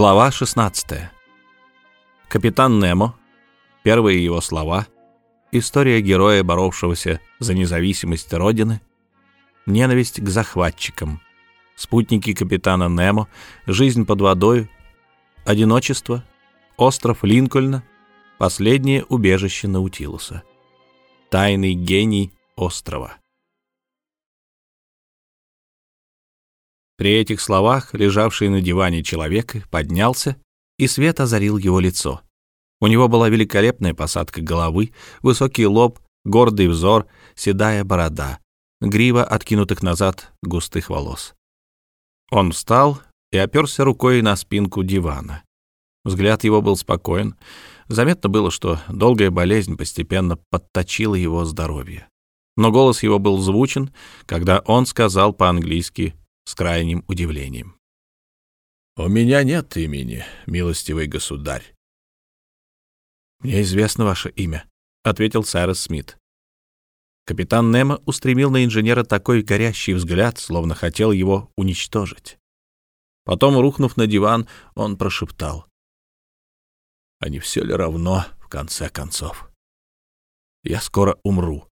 Глава 16. Капитан Немо. Первые его слова. История героя, боровшегося за независимость Родины. Ненависть к захватчикам. Спутники капитана Немо. Жизнь под водой. Одиночество. Остров Линкольна. Последнее убежище Наутилуса. Тайный гений острова. При этих словах лежавший на диване человек поднялся, и свет озарил его лицо. У него была великолепная посадка головы, высокий лоб, гордый взор, седая борода, грива откинутых назад густых волос. Он встал и оперся рукой на спинку дивана. Взгляд его был спокоен. Заметно было, что долгая болезнь постепенно подточила его здоровье. Но голос его был звучен, когда он сказал по-английски с крайним удивлением. «У меня нет имени, милостивый государь». «Мне известно ваше имя», — ответил Сайрос Смит. Капитан Немо устремил на инженера такой горящий взгляд, словно хотел его уничтожить. Потом, рухнув на диван, он прошептал. «А не все ли равно, в конце концов? Я скоро умру.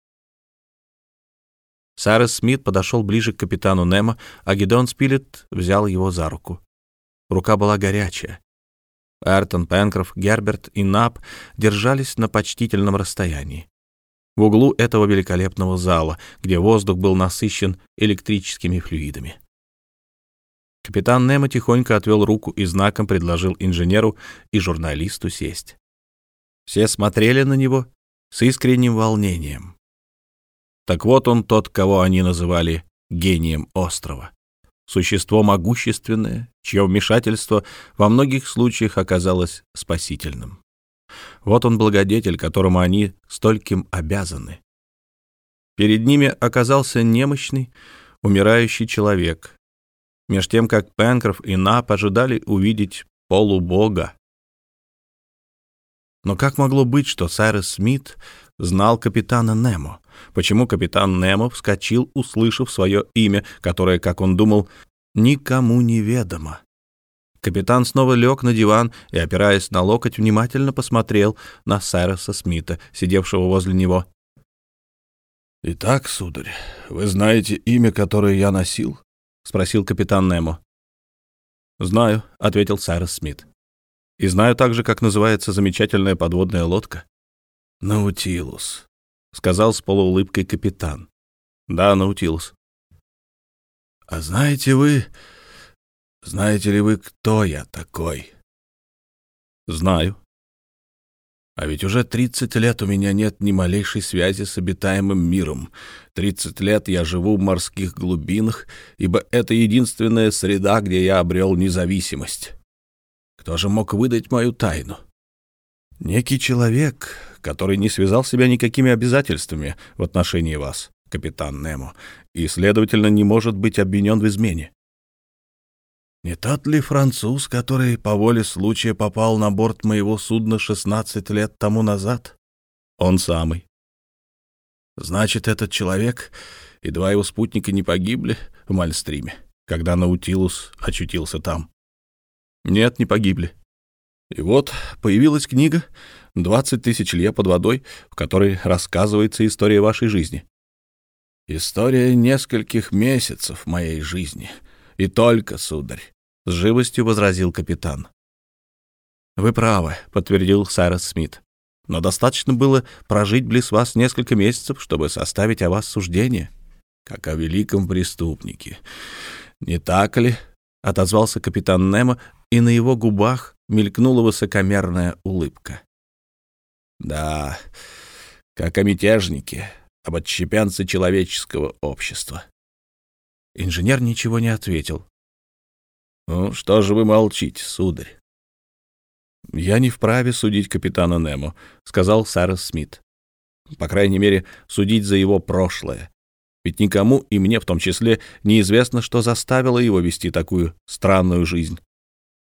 Сайрес Смит подошел ближе к капитану Немо, а Гидеон Спилет взял его за руку. Рука была горячая. Эртон, Пенкроф, Герберт и Нап держались на почтительном расстоянии. В углу этого великолепного зала, где воздух был насыщен электрическими флюидами. Капитан Немо тихонько отвел руку и знаком предложил инженеру и журналисту сесть. Все смотрели на него с искренним волнением. Так вот он тот, кого они называли гением острова. Существо могущественное, чье вмешательство во многих случаях оказалось спасительным. Вот он благодетель, которому они стольким обязаны. Перед ними оказался немощный, умирающий человек, меж тем как Пенкроф и Нап ожидали увидеть полубога. Но как могло быть, что Сайрес Смит знал капитана Немо? Почему капитан Немо вскочил, услышав свое имя, которое, как он думал, никому не ведомо? Капитан снова лег на диван и, опираясь на локоть, внимательно посмотрел на Сайроса Смита, сидевшего возле него. «Итак, сударь, вы знаете имя, которое я носил?» — спросил капитан Немо. «Знаю», — ответил Сайрос Смит. «И знаю также, как называется замечательная подводная лодка». «Наутилус», сказал с полуулыбкой капитан. Да, Наутилус. А знаете вы, знаете ли вы, кто я такой? Знаю. А ведь уже 30 лет у меня нет ни малейшей связи с обитаемым миром. 30 лет я живу в морских глубинах, ибо это единственная среда, где я обрел независимость. Кто же мог выдать мою тайну? Некий человек, который не связал себя никакими обязательствами в отношении вас, капитан Немо, и, следовательно, не может быть обвинен в измене. Не тот ли француз, который по воле случая попал на борт моего судна 16 лет тому назад? Он самый. Значит, этот человек и два его спутника не погибли в Мальстриме, когда Наутилус очутился там? Нет, не погибли. И вот появилась книга «Двадцать тысяч лье под водой», в которой рассказывается история вашей жизни. «История нескольких месяцев моей жизни. И только, сударь», — с живостью возразил капитан. «Вы правы», — подтвердил Сайрос Смит. «Но достаточно было прожить близ вас несколько месяцев, чтобы составить о вас суждение, как о великом преступнике. Не так ли?» — отозвался капитан Немо, и на его губах мелькнула высокомерная улыбка. Да, как о мятежнике, об отщепенце человеческого общества. Инженер ничего не ответил. «Ну, что же вы молчите, сударь?» «Я не вправе судить капитана Немо», — сказал Сарас Смит. «По крайней мере, судить за его прошлое. Ведь никому, и мне в том числе, неизвестно, что заставило его вести такую странную жизнь.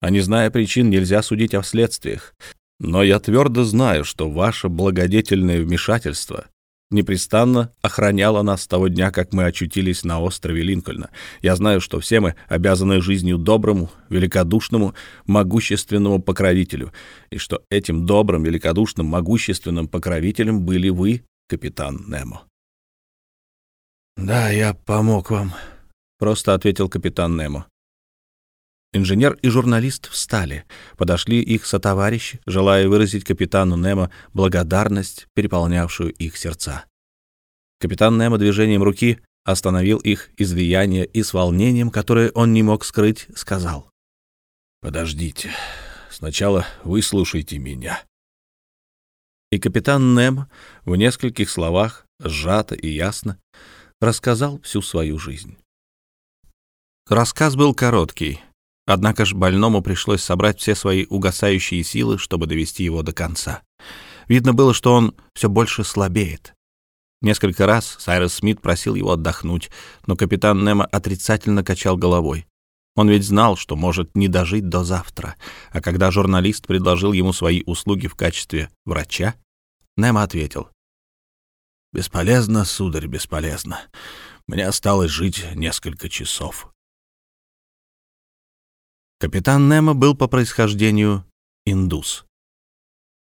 А не зная причин, нельзя судить о следствиях. Но я твердо знаю, что ваше благодетельное вмешательство непрестанно охраняла нас с того дня, как мы очутились на острове Линкольна. Я знаю, что все мы обязаны жизнью доброму, великодушному, могущественному покровителю, и что этим добрым, великодушным, могущественным покровителем были вы, капитан Немо. «Да, я помог вам», — просто ответил капитан Немо. Инженер и журналист встали. Подошли их сотоварищи, желая выразить капитану Немо благодарность, переполнявшую их сердца. Капитан Немо движением руки остановил их излияние и с волнением, которое он не мог скрыть, сказал. «Подождите. Сначала выслушайте меня». И капитан Немо в нескольких словах, сжато и ясно, рассказал всю свою жизнь. Рассказ был короткий, Однако ж больному пришлось собрать все свои угасающие силы, чтобы довести его до конца. Видно было, что он все больше слабеет. Несколько раз Сайрес Смит просил его отдохнуть, но капитан Немо отрицательно качал головой. Он ведь знал, что может не дожить до завтра, а когда журналист предложил ему свои услуги в качестве врача, Немо ответил. «Бесполезно, сударь, бесполезно. Мне осталось жить несколько часов». Капитан Немо был по происхождению индус.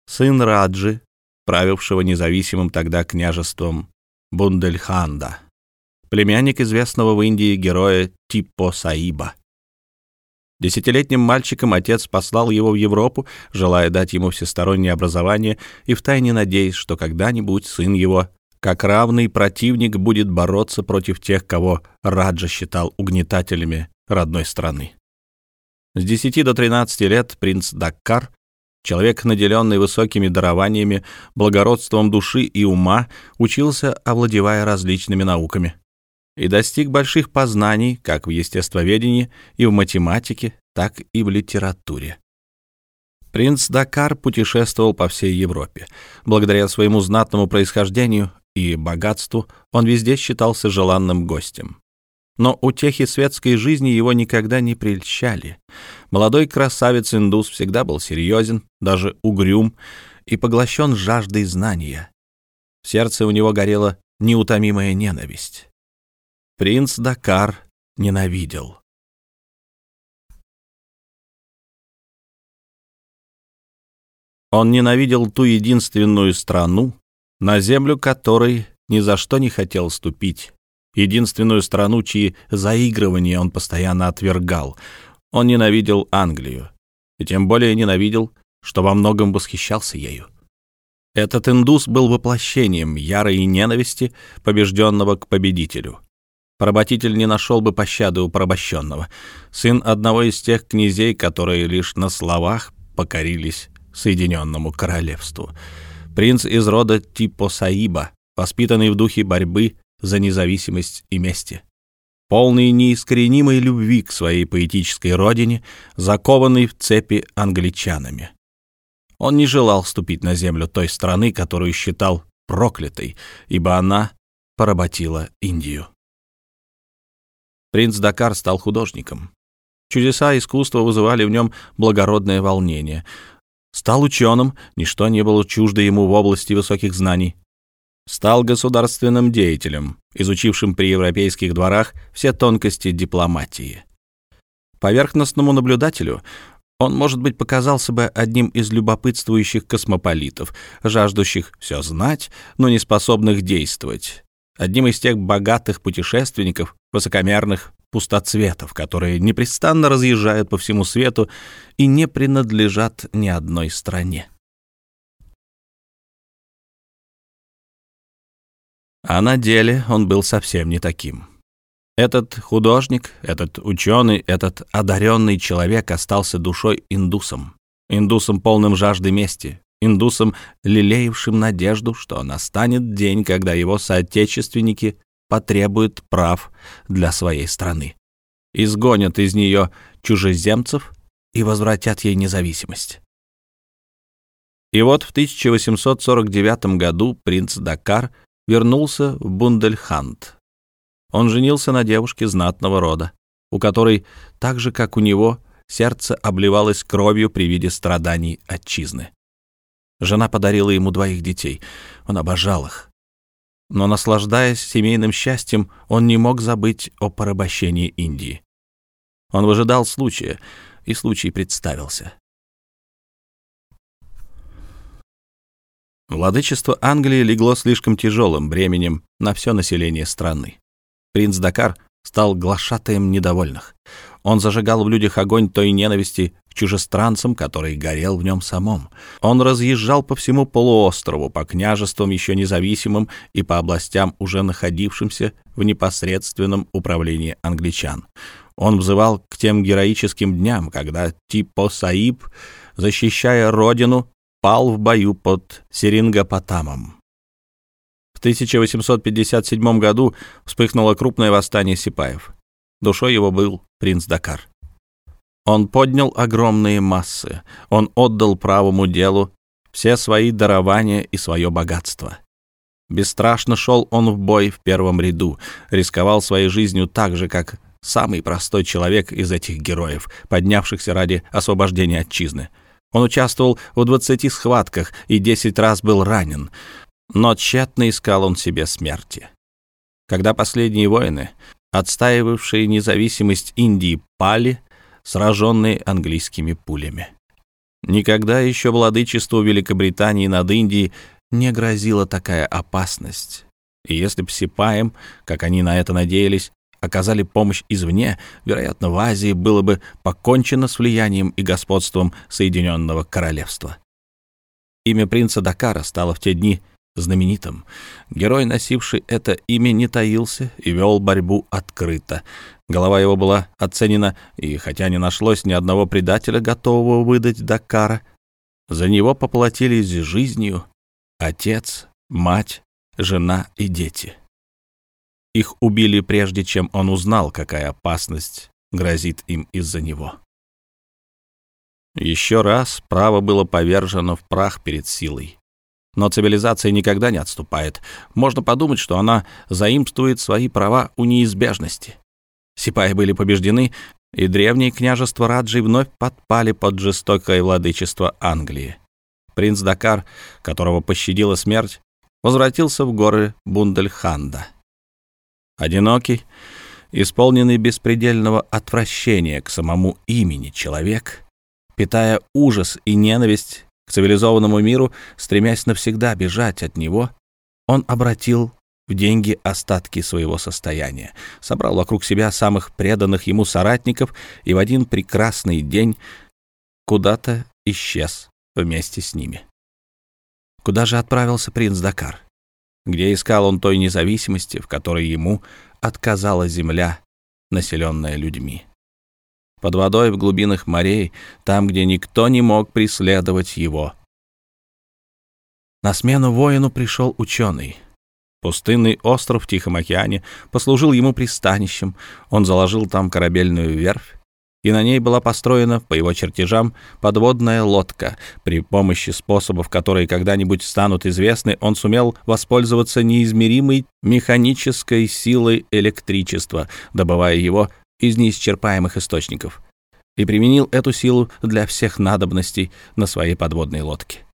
Сын Раджи, правившего независимым тогда княжеством Бундельханда, племянник известного в Индии героя Типпо Саиба. Десятилетним мальчиком отец послал его в Европу, желая дать ему всестороннее образование и втайне надеясь, что когда-нибудь сын его, как равный противник, будет бороться против тех, кого Раджа считал угнетателями родной страны. С 10 до 13 лет принц Даккар, человек, наделенный высокими дарованиями, благородством души и ума, учился, овладевая различными науками, и достиг больших познаний как в естествоведении и в математике, так и в литературе. Принц Дакар путешествовал по всей Европе. Благодаря своему знатному происхождению и богатству он везде считался желанным гостем. Но утехи светской жизни его никогда не прельщали. Молодой красавец-индус всегда был серьезен, даже угрюм, и поглощен жаждой знания. В сердце у него горела неутомимая ненависть. Принц Дакар ненавидел. Он ненавидел ту единственную страну, на землю которой ни за что не хотел ступить, единственную страну, чьи заигрывания он постоянно отвергал. Он ненавидел Англию, и тем более ненавидел, что во многом восхищался ею. Этот индус был воплощением ярой ненависти, побежденного к победителю. Поработитель не нашел бы пощады у порабощенного. Сын одного из тех князей, которые лишь на словах покорились Соединенному Королевству. Принц из рода Типо Саиба, воспитанный в духе борьбы за независимость и мести. Полный неискоренимой любви к своей поэтической родине, закованный в цепи англичанами. Он не желал ступить на землю той страны, которую считал проклятой, ибо она поработила Индию. Принц Дакар стал художником. Чудеса искусства вызывали в нем благородное волнение. Стал ученым, ничто не было чуждо ему в области высоких знаний стал государственным деятелем, изучившим при европейских дворах все тонкости дипломатии. Поверхностному наблюдателю он, может быть, показался бы одним из любопытствующих космополитов, жаждущих все знать, но не способных действовать, одним из тех богатых путешественников, высокомерных пустоцветов, которые непрестанно разъезжают по всему свету и не принадлежат ни одной стране. А на деле он был совсем не таким. Этот художник, этот ученый, этот одаренный человек остался душой индусом. Индусом, полным жажды мести, индусом, лелеявшим надежду, что настанет день, когда его соотечественники потребуют прав для своей страны, изгонят из нее чужеземцев и возвратят ей независимость. И вот в 1849 году принц Дакар – вернулся в Бундельхант. Он женился на девушке знатного рода, у которой, так же как у него, сердце обливалось кровью при виде страданий отчизны. Жена подарила ему двоих детей. Он обожал их. но, наслаждаясь семейным счастьем, он не мог забыть о порабощении Индии. Он выжидал случая, и случай представился. Владычество Англии легло слишком тяжелым бременем на все население страны. Принц Дакар стал глашатаем недовольных. Он зажигал в людях огонь той ненависти к чужестранцам, который горел в нем самом. Он разъезжал по всему полуострову, по княжествам еще независимым и по областям, уже находившимся в непосредственном управлении англичан. Он взывал к тем героическим дням, когда Типо Саиб, защищая родину, пал в бою под Серингопотамом. В 1857 году вспыхнуло крупное восстание сипаев. Душой его был принц Дакар. Он поднял огромные массы, он отдал правому делу все свои дарования и свое богатство. Бесстрашно шел он в бой в первом ряду, рисковал своей жизнью так же, как самый простой человек из этих героев, поднявшихся ради освобождения отчизны — он участвовал в 20 схватках и 10 раз был ранен, но тщетно искал он себе смерти. Когда последние воины, отстаивавшие независимость Индии, пали, сраженные английскими пулями. Никогда еще владычеству Великобритании над Индией не грозила такая опасность. И если б Сипаем, как они на это надеялись, оказали помощь извне, вероятно, в Азии было бы покончено с влиянием и господством Соединенного Королевства. Имя принца Дакара стало в те дни знаменитым. Герой, носивший это имя, не таился и вел борьбу открыто. Голова его была оценена, и хотя не нашлось ни одного предателя, готового выдать Дакара, за него поплатились жизнью отец, мать, жена и дети. Их убили прежде, чем он узнал, какая опасность грозит им из-за него. Еще раз право было повержено в прах перед силой. Но цивилизация никогда не отступает. Можно подумать, что она заимствует свои права у неизбежности. Сипаи были побеждены, и древние княжества Раджи вновь подпали под жестокое владычество Англии. Принц Дакар, которого пощадила смерть, возвратился в горы Бундельханда. Одинокий, исполненный беспредельного отвращения к самому имени человек, питая ужас и ненависть к цивилизованному миру, стремясь навсегда бежать от него, он обратил в деньги остатки своего состояния, собрал вокруг себя самых преданных ему соратников и в один прекрасный день куда-то исчез вместе с ними. Куда же отправился принц Дакар? Где искал он той независимости, в которой ему отказала земля, населенная людьми. Под водой в глубинах морей, там, где никто не мог преследовать его. На смену воину пришел ученый. Пустынный остров в Тихом океане послужил ему пристанищем, он заложил там корабельную верфь, и на ней была построена, по его чертежам, подводная лодка. При помощи способов, которые когда-нибудь станут известны, он сумел воспользоваться неизмеримой механической силой электричества, добывая его из неисчерпаемых источников, и применил эту силу для всех надобностей на своей подводной лодке.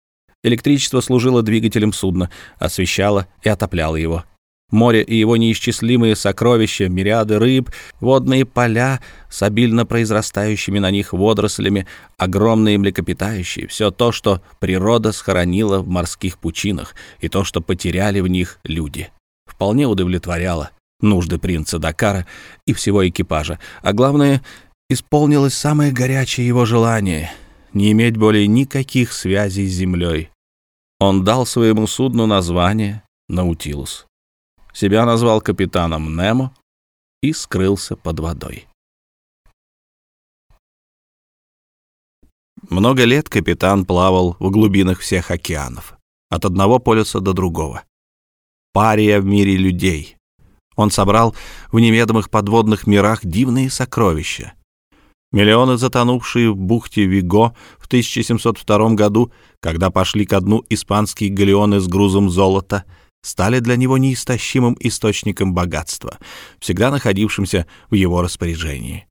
Электричество служило двигателем судна, освещало и отопляло его. Море и его неисчислимые сокровища, мириады рыб, водные поля с обильно произрастающими на них водорослями, огромные млекопитающие, все то, что природа схоронила в морских пучинах, и то, что потеряли в них люди, вполне удовлетворяло нужды принца Дакара и всего экипажа, а главное, исполнилось самое горячее его желание — не иметь более никаких связей с землей. Он дал своему судну название «Наутилус». Себя назвал капитаном Немо и скрылся под водой. Много лет капитан плавал в глубинах всех океанов, от одного полюса до другого. Пария в мире людей. Он собрал в неведомых подводных мирах дивные сокровища. Миллионы, затонувшие в бухте Виго в 1702 году, когда пошли ко дну испанские галеоны с грузом золота — стали для него неистощимым источником богатства, всегда находившимся в его распоряжении.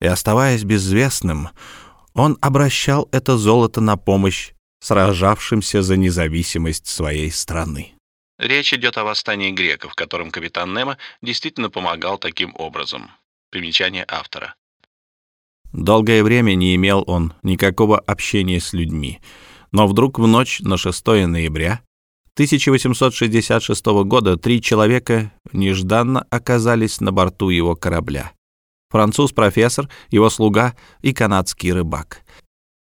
И оставаясь безвестным, он обращал это золото на помощь сражавшимся за независимость своей страны. Речь идет о восстании греков, которым капитан Немо действительно помогал таким образом. Примечание автора. Долгое время не имел он никакого общения с людьми, но вдруг в ночь на 6 ноября 1866 года три человека нежданно оказались на борту его корабля. Француз-профессор, его слуга и канадский рыбак.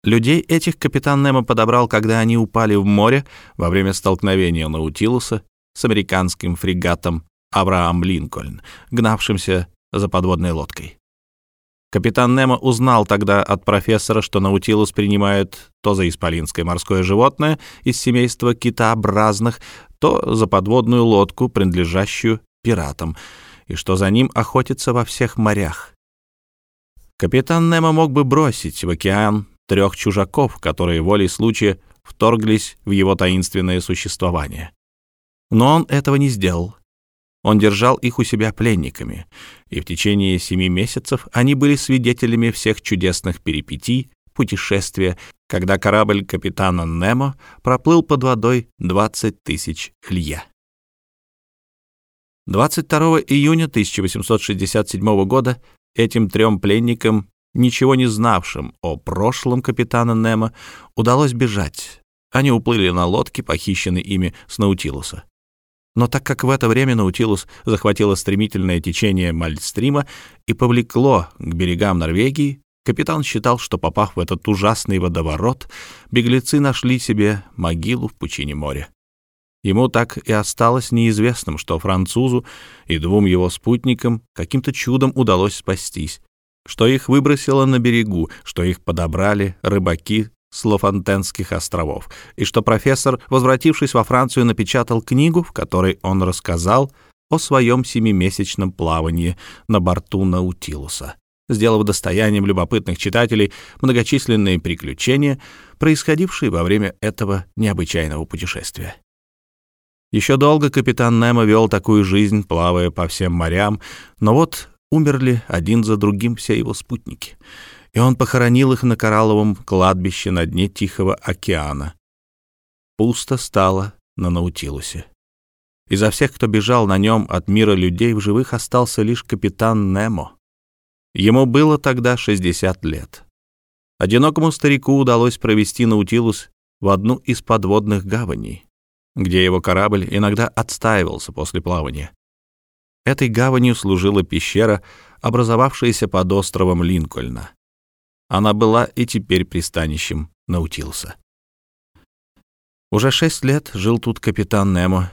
Людей этих капитан Немо подобрал, когда они упали в море во время столкновения Наутилуса с американским фрегатом «Авраам Линкольн», гнавшимся за подводной лодкой. Капитан Немо узнал тогда от профессора, что Наутилус принимает то за исполинское морское животное из семейства китообразных, то за подводную лодку, принадлежащую пиратам, и что за ним охотятся во всех морях. Капитан Немо мог бы бросить в океан трех чужаков, которые волей случая вторглись в его таинственное существование. Но он этого не сделал. Он держал их у себя пленниками, и в течение семи месяцев они были свидетелями всех чудесных перипетий путешествия, когда корабль капитана Немо проплыл под водой 20 тысяч лье. 22 июня 1867 года этим трем пленникам, ничего не знавшим о прошлом капитана Немо, удалось бежать. Они уплыли на лодке, похищенной ими с Наутилуса. Но так как в это время Наутилус захватило стремительное течение Мальстрима и повлекло к берегам Норвегии, капитан считал, что, попав в этот ужасный водоворот, беглецы нашли себе могилу в пучине моря. Ему так и осталось неизвестным, что французу и двум его спутникам каким-то чудом удалось спастись, что их выбросило на берегу, что их подобрали рыбаки с Лофонтенских островов, и что профессор, возвратившись во Францию, напечатал книгу, в которой он рассказал о своем семимесячном плавании на борту Наутилуса, сделав достоянием любопытных читателей многочисленные приключения, происходившие во время этого необычайного путешествия. Еще долго капитан Немо вел такую жизнь, плавая по всем морям, но вот умерли один за другим все его спутники — и он похоронил их на коралловом кладбище на дне Тихого океана. Пусто стало на Наутилусе. Изо всех, кто бежал на нем от мира людей, в живых остался лишь капитан Немо. Ему было тогда 60 лет. Одинокому старику удалось провести Наутилус в одну из подводных гаваней, где его корабль иногда отстаивался после плавания. Этой гаванью служила пещера, образовавшаяся под островом Линкольна. Она была и теперь пристанищем Наутилуса. Уже шесть лет жил тут капитан Немо,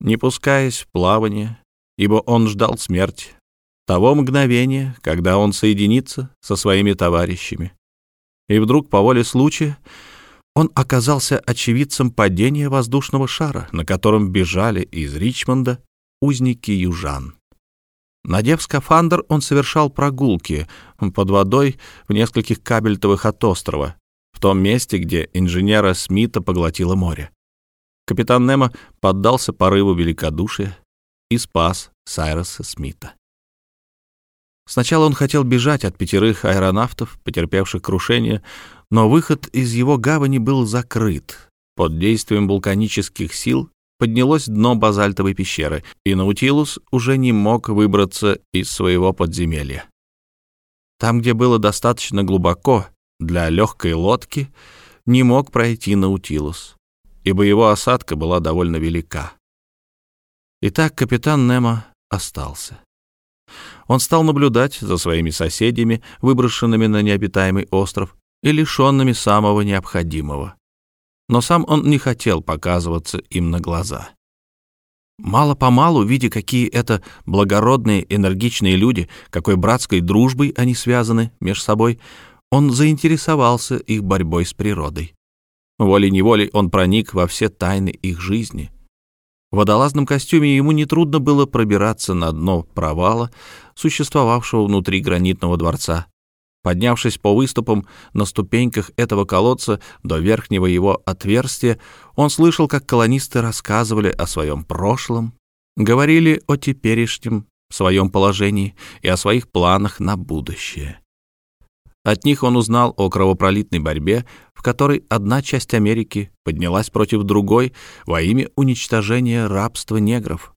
не пускаясь в плавание, ибо он ждал смерти, того мгновения, когда он соединится со своими товарищами. И вдруг, по воле случая, он оказался очевидцем падения воздушного шара, на котором бежали из Ричмонда узники южан. Надев скафандр, он совершал прогулки под водой в нескольких кабельтовых от острова, в том месте, где инженера Смита поглотило море. Капитан Немо поддался порыву великодушия и спас Сайроса Смита. Сначала он хотел бежать от пятерых аэронавтов, потерпевших крушение, но выход из его гавани был закрыт. Под действием вулканических сил поднялось дно базальтовой пещеры, и Наутилус уже не мог выбраться из своего подземелья. Там, где было достаточно глубоко для легкой лодки, не мог пройти Наутилус, ибо его осадка была довольно велика. Итак, капитан Немо остался. Он стал наблюдать за своими соседями, выброшенными на необитаемый остров и лишенными самого необходимого но сам он не хотел показываться им на глаза. Мало-помалу, видя, какие это благородные, энергичные люди, какой братской дружбой они связаны между собой, он заинтересовался их борьбой с природой. Волей-неволей он проник во все тайны их жизни. В водолазном костюме ему нетрудно было пробираться на дно провала, существовавшего внутри гранитного дворца, Поднявшись по выступам на ступеньках этого колодца до верхнего его отверстия, он слышал, как колонисты рассказывали о своем прошлом, говорили о теперешнем своем положении и о своих планах на будущее. От них он узнал о кровопролитной борьбе, в которой одна часть Америки поднялась против другой во имя уничтожения рабства негров.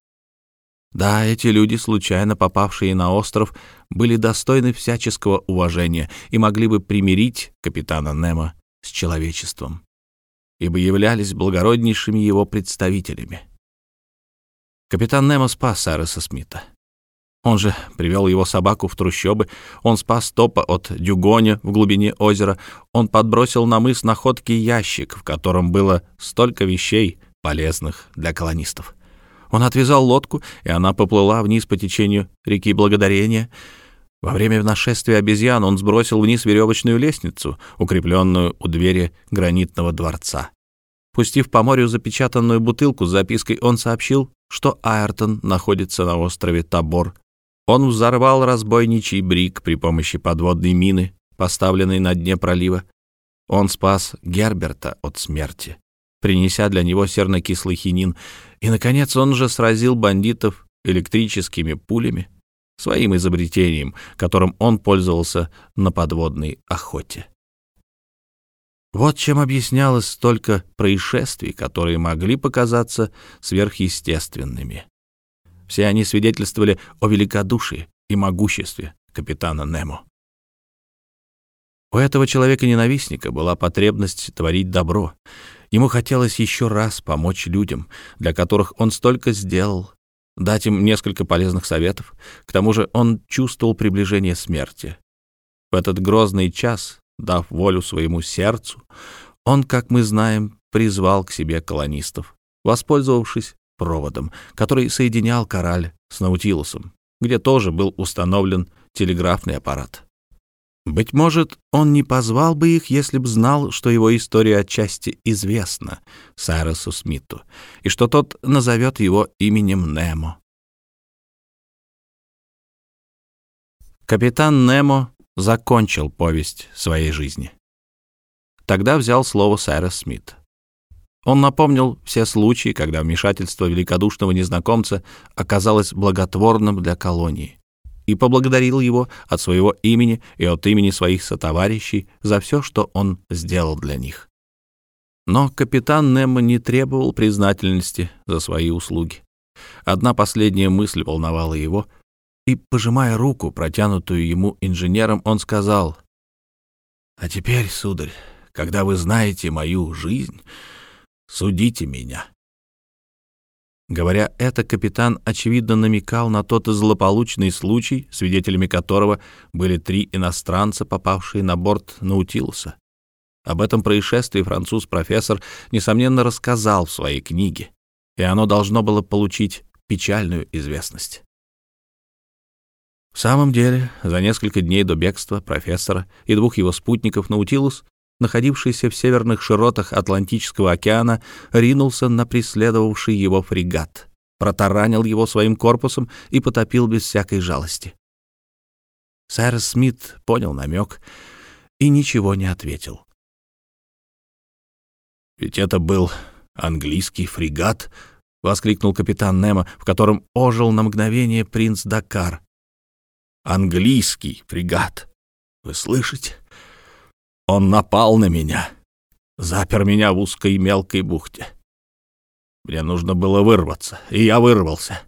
Да, эти люди, случайно попавшие на остров, были достойны всяческого уважения и могли бы примирить капитана Немо с человечеством, ибо являлись благороднейшими его представителями. Капитан Немо спас Сайреса Смита. Он же привел его собаку в трущобы, он спас Топа от дюгоня в глубине озера, он подбросил на мыс находки ящик, в котором было столько вещей, полезных для колонистов. Он отвязал лодку, и она поплыла вниз по течению реки Благодарения. Во время нашествия обезьян он сбросил вниз веревочную лестницу, укрепленную у двери гранитного дворца. Пустив по морю запечатанную бутылку с запиской, он сообщил, что Айртон находится на острове Табор он взорвал разбойничий брик при помощи подводной мины, поставленной на дне пролива. Он спас Герберта от смерти, принеся для него сернокислый хинин. И, наконец, он же сразил бандитов электрическими пулями, своим изобретением, которым он пользовался на подводной охоте. Вот чем объяснялось столько происшествий, которые могли показаться сверхъестественными. Все они свидетельствовали о великодушии и могуществе капитана Немо. У этого человека-ненавистника была потребность творить добро. Ему хотелось еще раз помочь людям, для которых он столько сделал, дать им несколько полезных советов. К тому же он чувствовал приближение смерти. В этот грозный час, дав волю своему сердцу, он, как мы знаем, призвал к себе колонистов, воспользовавшись проводом, который соединял Кораль с Наутилусом, где тоже был установлен телеграфный аппарат. Быть может, он не позвал бы их, если б знал, что его история отчасти известна Сайросу Смиту, и что тот назовет его именем Немо. Капитан Немо закончил повесть своей жизни. Тогда взял слово Сайрос Смит. Он напомнил все случаи, когда вмешательство великодушного незнакомца оказалось благотворным для колонии, и поблагодарил его от своего имени и от имени своих сотоварищей за все, что он сделал для них. Но капитан Немо не требовал признательности за свои услуги. Одна последняя мысль волновала его, и, пожимая руку, протянутую ему инженером, он сказал, «А теперь, сударь, когда вы знаете мою жизнь, Судите меня». Говоря это, капитан, очевидно, намекал на тот злополучный случай, свидетелями которого были три иностранца, попавшие на борт Наутилуса. Об этом происшествии француз-профессор, несомненно, рассказал в своей книге, и оно должно было получить печальную известность. В самом деле, за несколько дней до бегства профессора и двух его спутников Наутилус находившийся в северных широтах Атлантического океана, ринулся на преследовавший его фрегат, протаранил его своим корпусом и потопил без всякой жалости. Сэр Смит понял намек и ничего не ответил. «Ведь это был английский фрегат», — воскликнул капитан Немо, в котором ожил на мгновение принц Дакар. «Английский фрегат! Вы слышите? Он напал на меня, запер меня в узкой мелкой бухте. Мне нужно было вырваться, и я вырвался.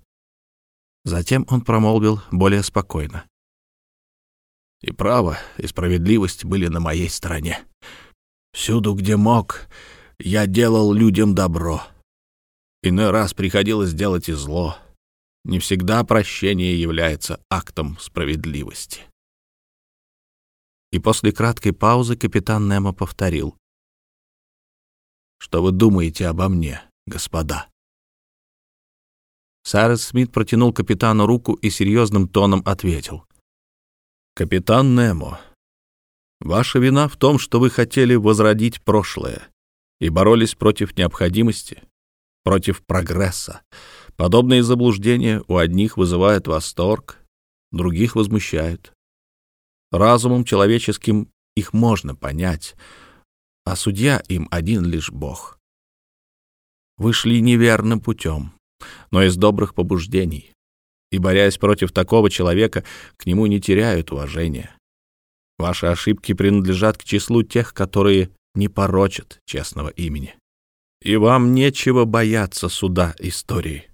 Затем он промолвил более спокойно. И право, и справедливость были на моей стороне. Всюду, где мог, я делал людям добро. Иной раз приходилось делать и зло. Не всегда прощение является актом справедливости. И после краткой паузы капитан Немо повторил. «Что вы думаете обо мне, господа?» Сайрес Смит протянул капитану руку и серьезным тоном ответил. «Капитан Немо, ваша вина в том, что вы хотели возродить прошлое и боролись против необходимости, против прогресса. Подобные заблуждения у одних вызывают восторг, других возмущают. Разумом человеческим их можно понять, а судья им один лишь Бог. Вы шли неверным путем, но из добрых побуждений, и, борясь против такого человека, к нему не теряют уважения. Ваши ошибки принадлежат к числу тех, которые не порочат честного имени. И вам нечего бояться суда истории.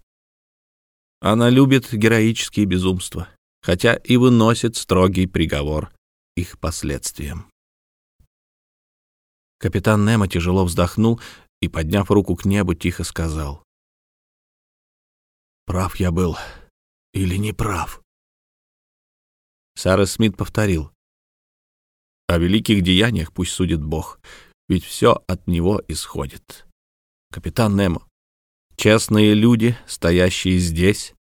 Она любит героические безумства, хотя и выносит строгий приговор их последствиям. Капитан Немо тяжело вздохнул и, подняв руку к небу, тихо сказал. «Прав я был или не прав?» Сара Смит повторил. «О великих деяниях пусть судит Бог, ведь все от него исходит. Капитан Немо, честные люди, стоящие здесь,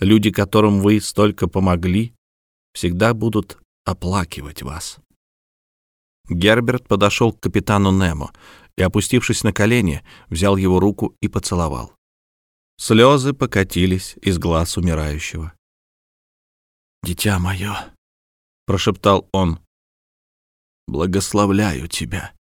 люди, которым вы столько помогли, всегда будут оплакивать вас». Герберт подошел к капитану Немо и, опустившись на колени, взял его руку и поцеловал. Слезы покатились из глаз умирающего. «Дитя мое», — прошептал он, — «благословляю тебя».